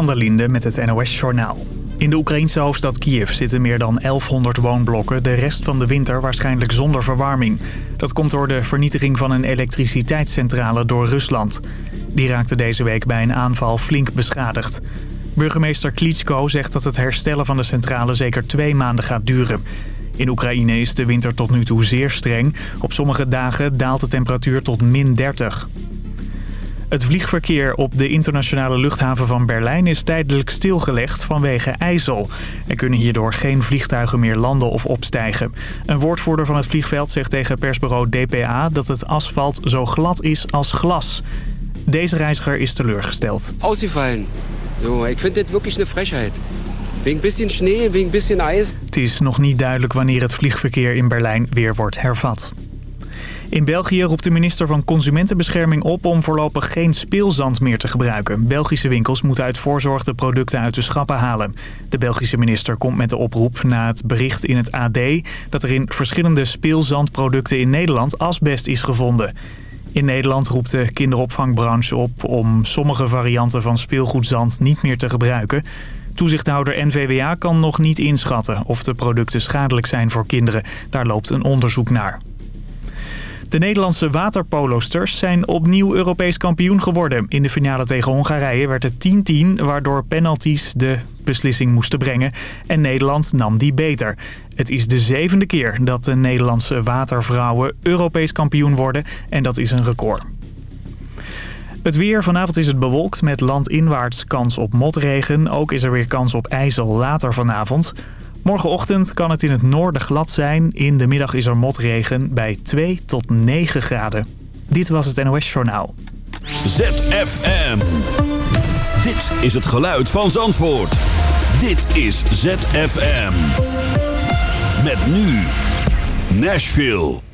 Van der Linde met het NOS-journaal. In de Oekraïnse hoofdstad Kiev zitten meer dan 1100 woonblokken... de rest van de winter waarschijnlijk zonder verwarming. Dat komt door de vernietiging van een elektriciteitscentrale door Rusland. Die raakte deze week bij een aanval flink beschadigd. Burgemeester Klitschko zegt dat het herstellen van de centrale zeker twee maanden gaat duren. In Oekraïne is de winter tot nu toe zeer streng. Op sommige dagen daalt de temperatuur tot min 30. Het vliegverkeer op de internationale luchthaven van Berlijn is tijdelijk stilgelegd vanwege ijzel. Er kunnen hierdoor geen vliegtuigen meer landen of opstijgen. Een woordvoerder van het vliegveld zegt tegen persbureau DPA dat het asfalt zo glad is als glas. Deze reiziger is teleurgesteld. Ausgefallen. Zo, ik vind dit wirklich een frechheid. Wegen bisschen Schnee, wegen bisschen ijs. Het is nog niet duidelijk wanneer het vliegverkeer in Berlijn weer wordt hervat. In België roept de minister van Consumentenbescherming op om voorlopig geen speelzand meer te gebruiken. Belgische winkels moeten uit voorzorg de producten uit de schappen halen. De Belgische minister komt met de oproep na het bericht in het AD dat er in verschillende speelzandproducten in Nederland asbest is gevonden. In Nederland roept de kinderopvangbranche op om sommige varianten van speelgoedzand niet meer te gebruiken. Toezichthouder NVWA kan nog niet inschatten of de producten schadelijk zijn voor kinderen. Daar loopt een onderzoek naar. De Nederlandse waterpolosters zijn opnieuw Europees kampioen geworden. In de finale tegen Hongarije werd het 10-10, waardoor penalties de beslissing moesten brengen. En Nederland nam die beter. Het is de zevende keer dat de Nederlandse watervrouwen Europees kampioen worden. En dat is een record. Het weer. Vanavond is het bewolkt met landinwaarts kans op motregen. Ook is er weer kans op ijzel later vanavond. Morgenochtend kan het in het noorden glad zijn. In de middag is er motregen bij 2 tot 9 graden. Dit was het NOS Journaal. ZFM. Dit is het geluid van Zandvoort. Dit is ZFM. Met nu Nashville.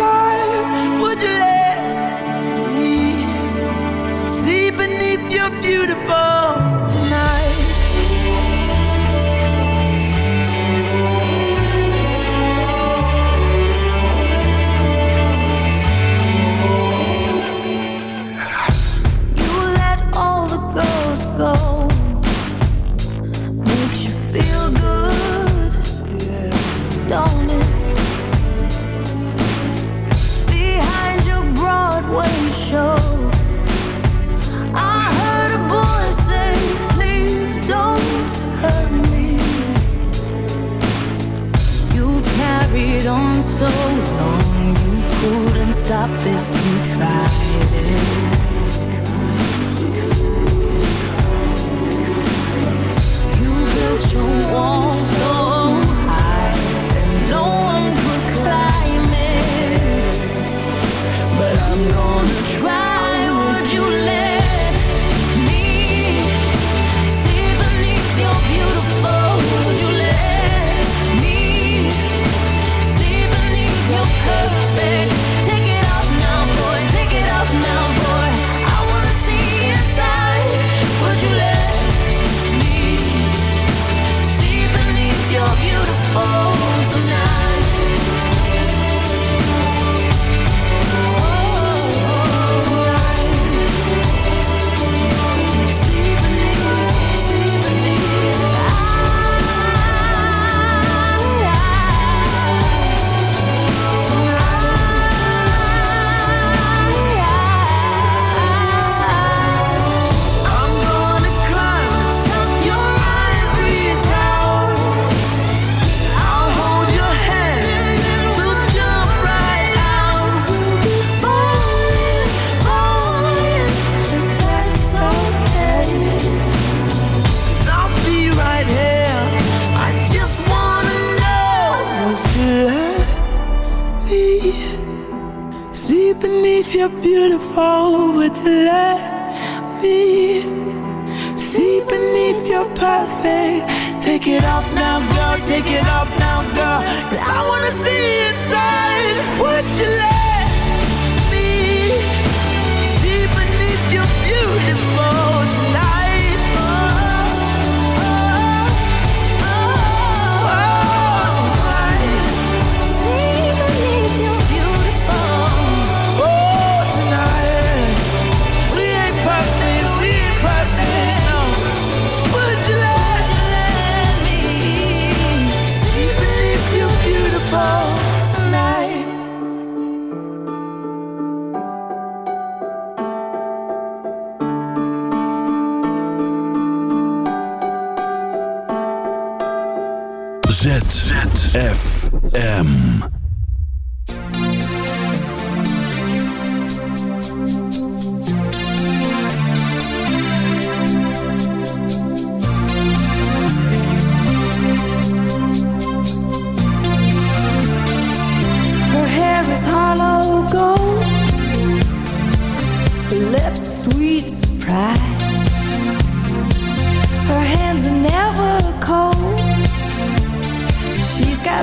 Stop if you tried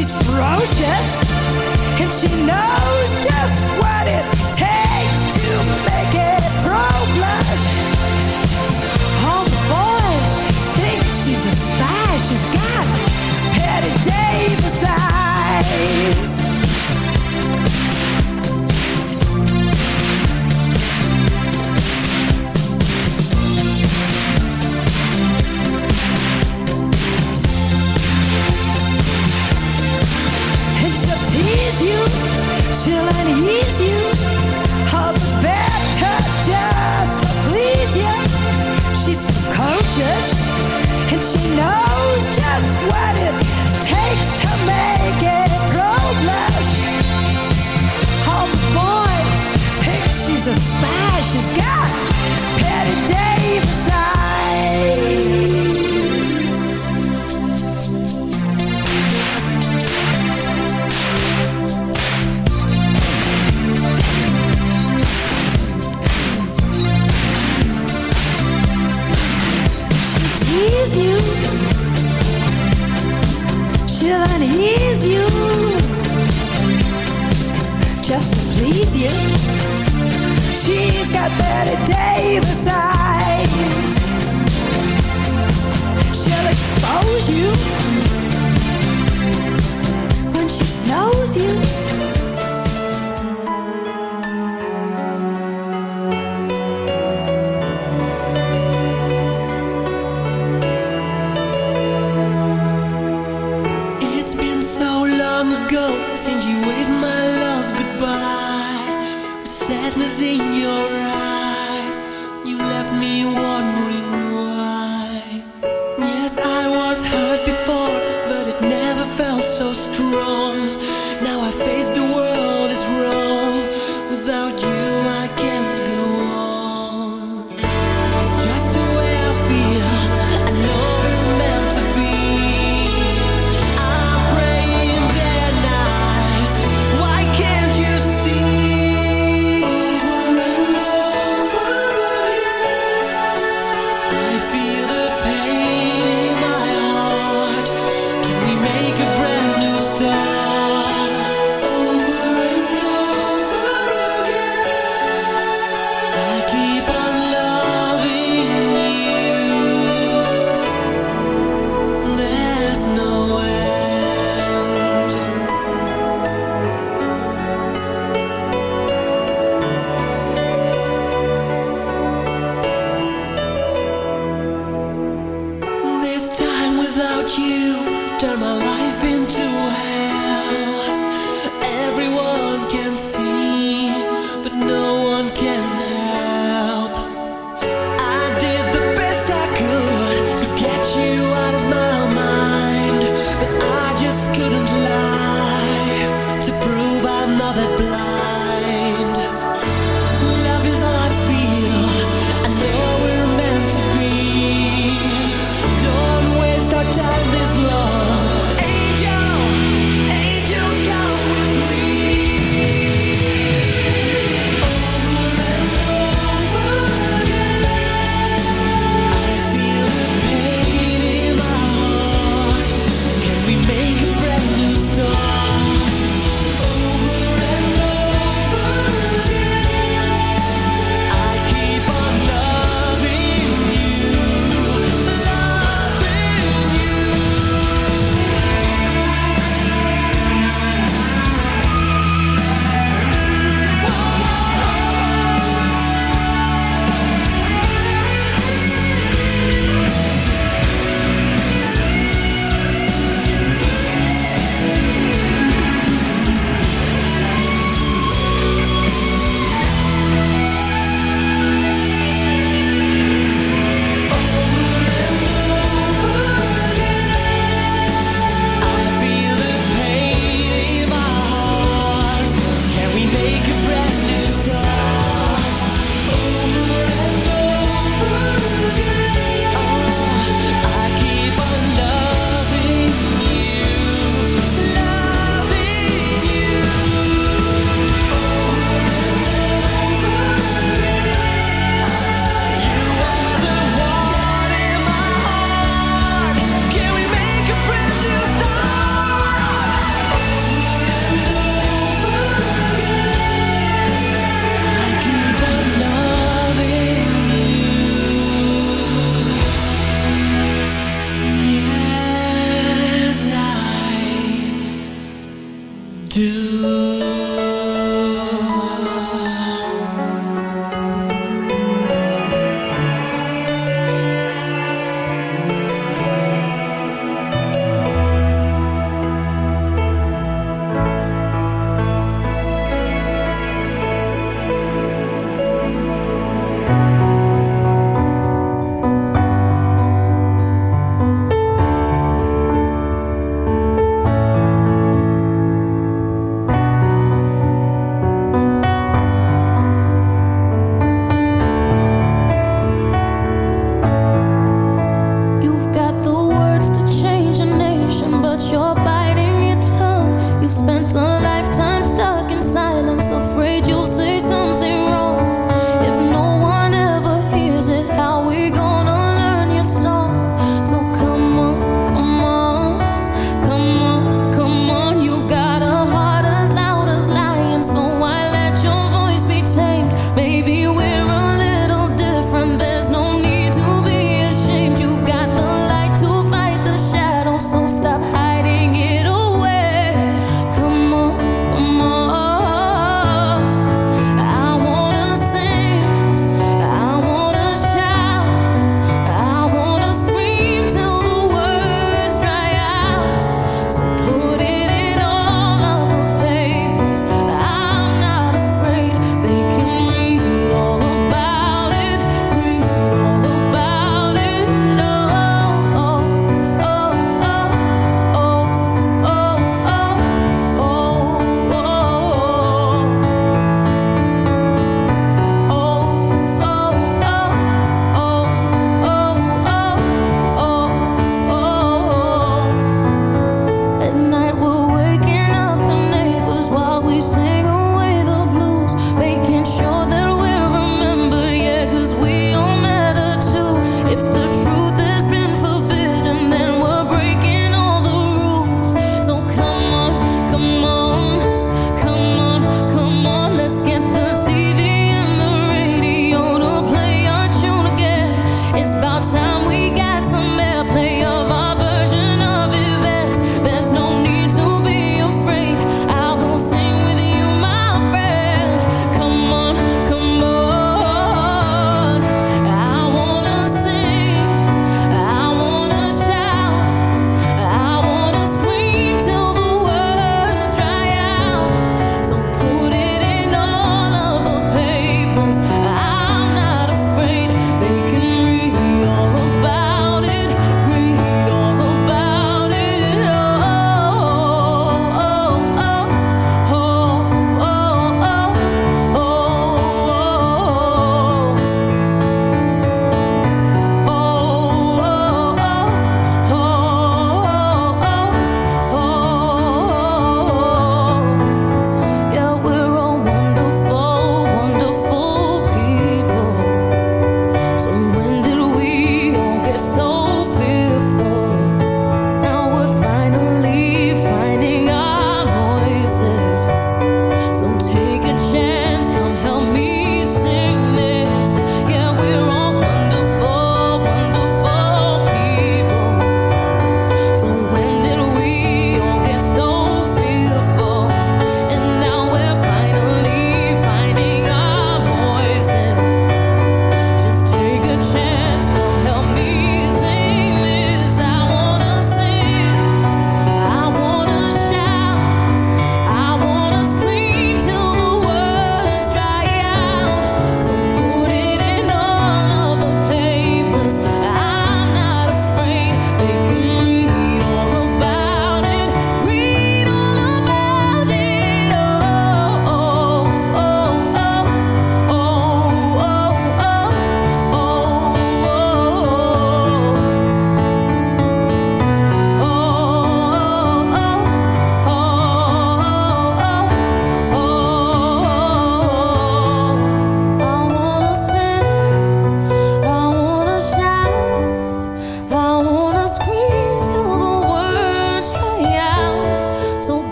she's ferocious and she knows just what it takes to make it pro blush. All the boys think she's a spy. She's got Bette Davis eyes.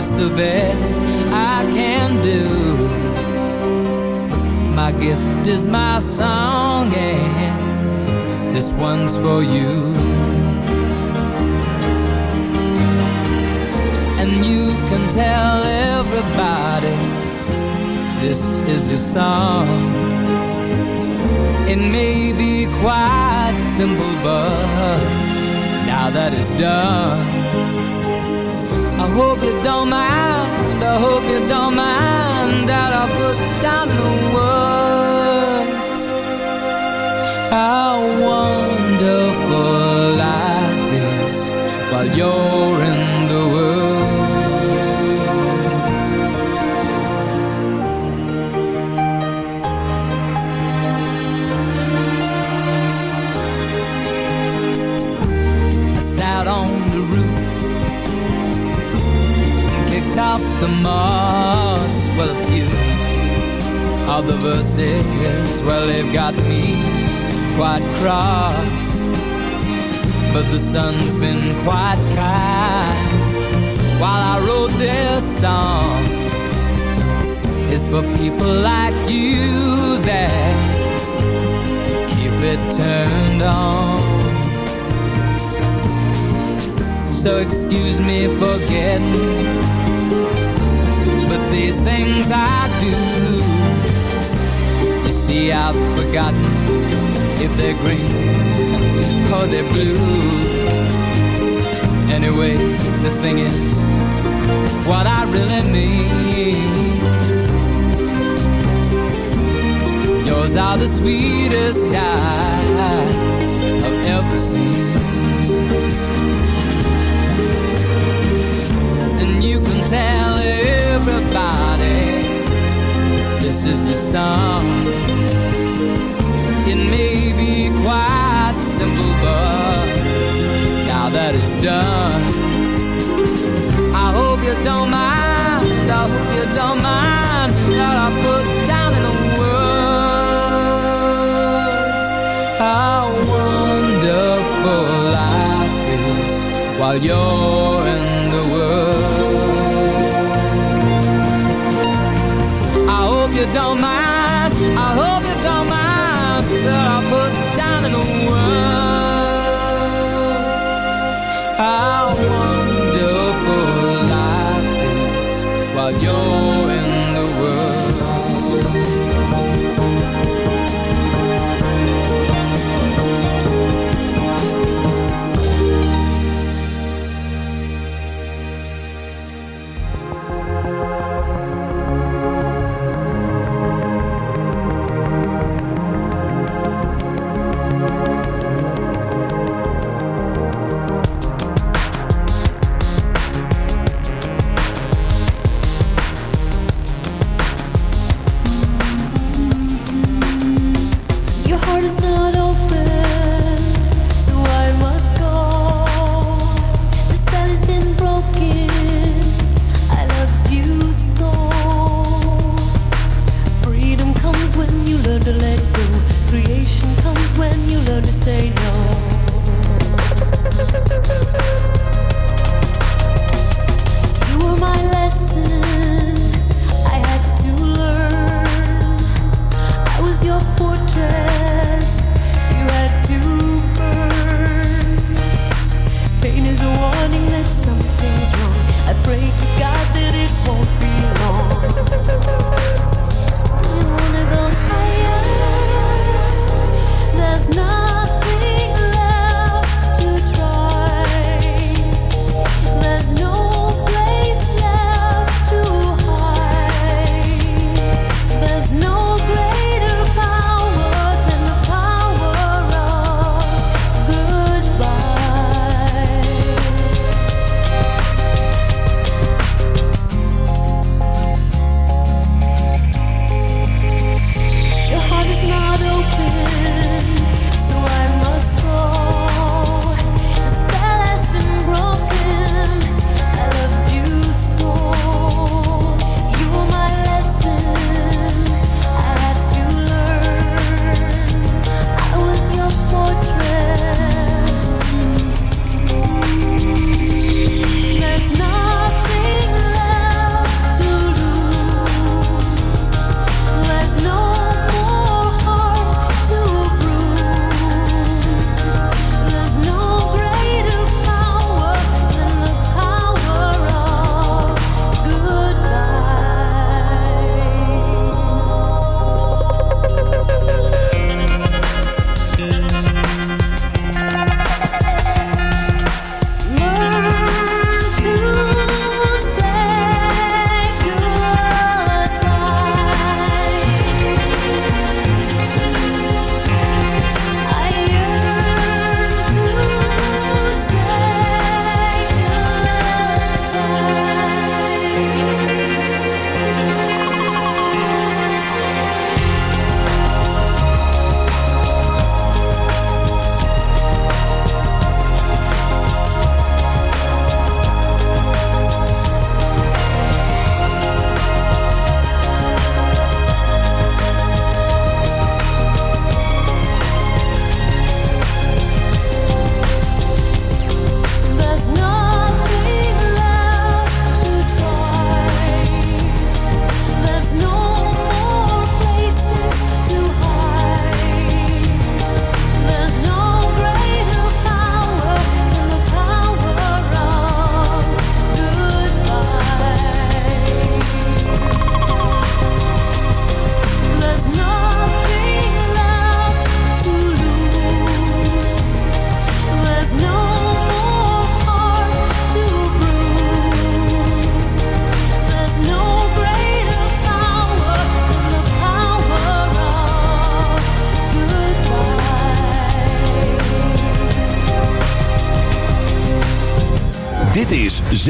it's the best I can do. My gift is my song, and this one's for you. And you can tell everybody this is your song. It may be quite simple, but now that it's done hope you don't mind, I hope you don't mind that I put down in the world.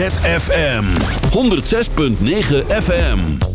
ZFM 106.9 FM.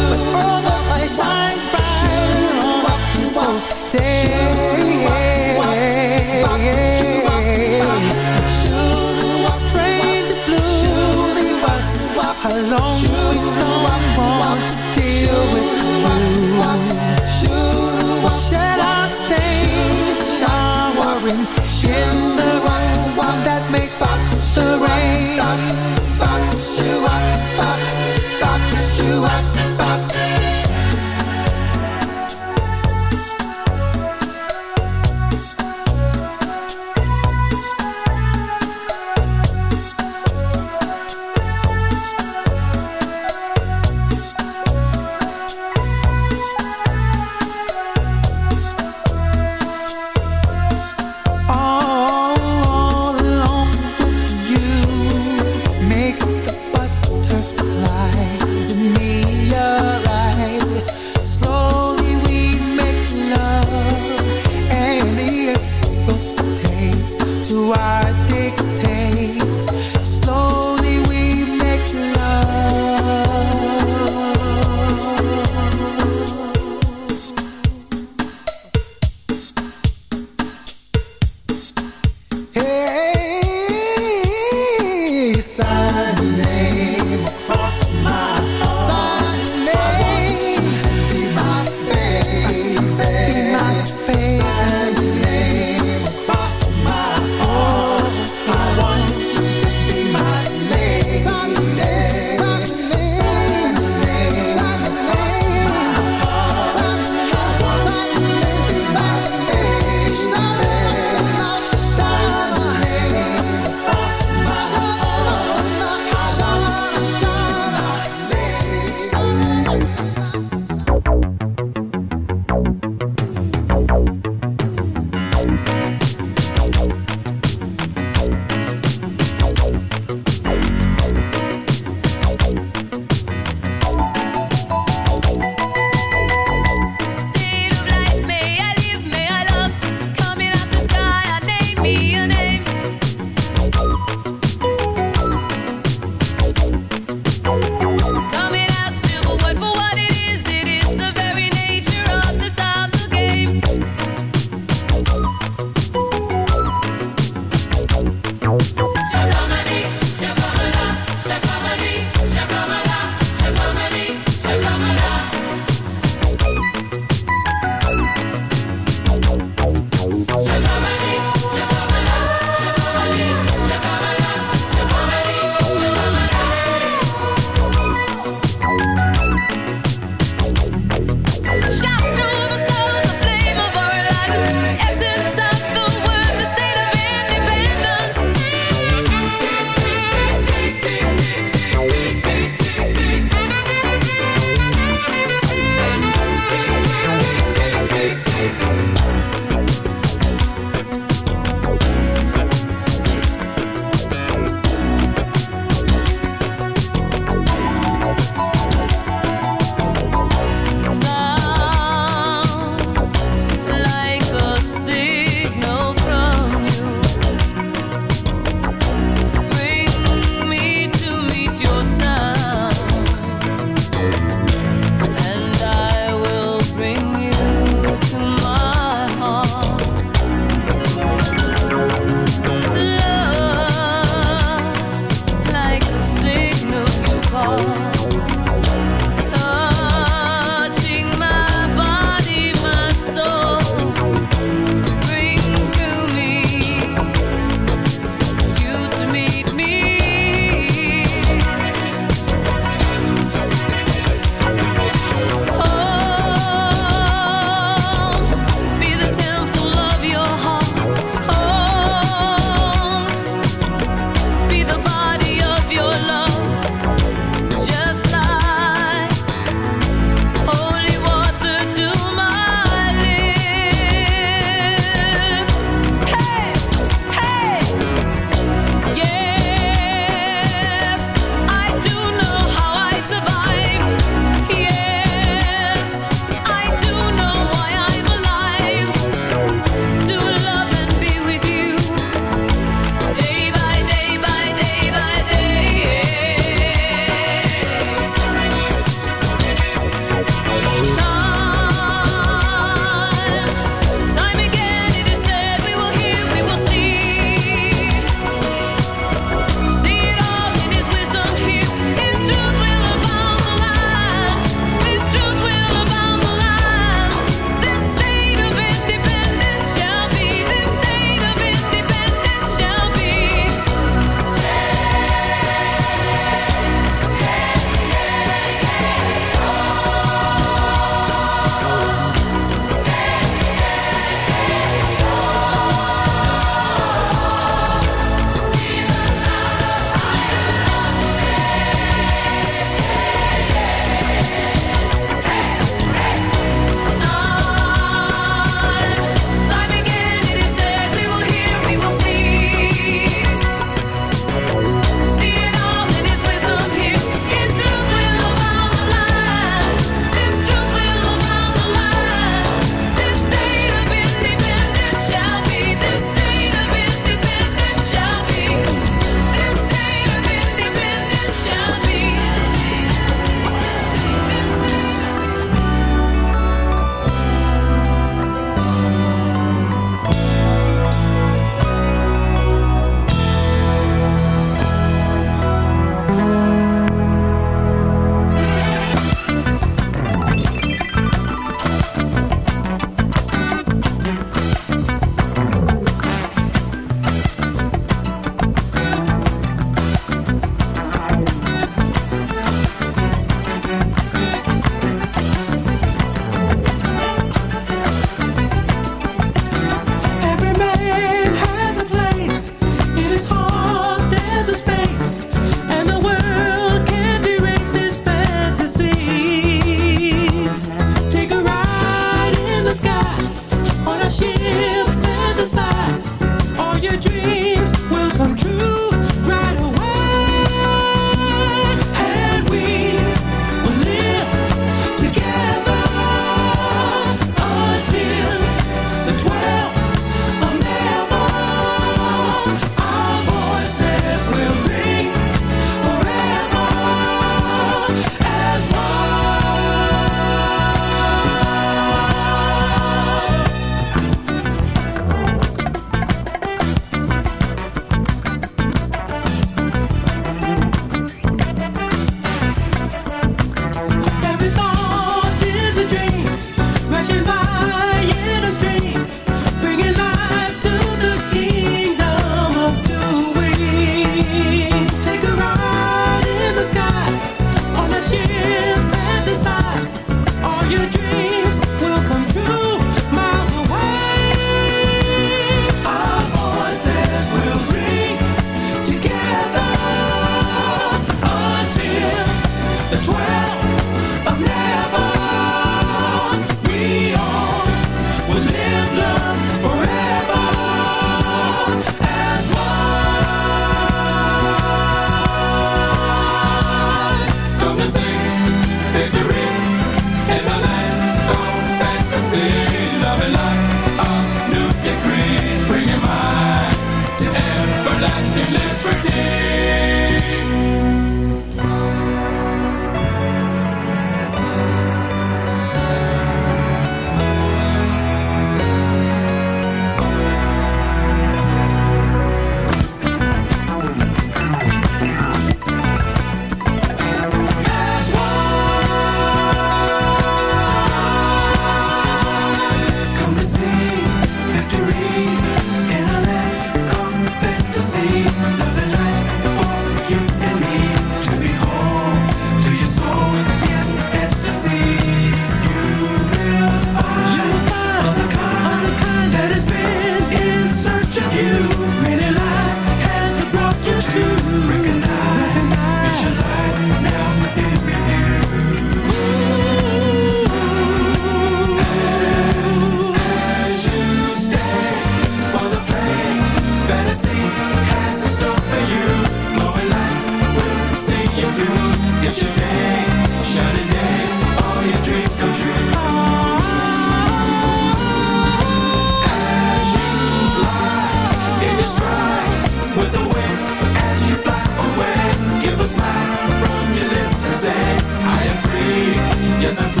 I am free. Yes, I'm free.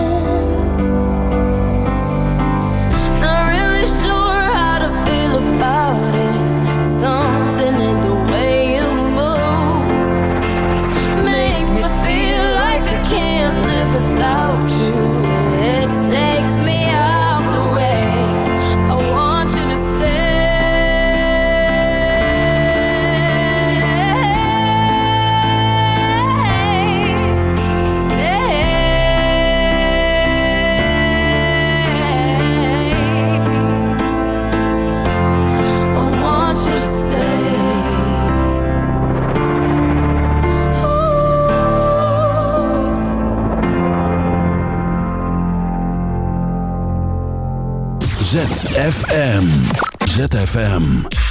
ZFM. ZFM.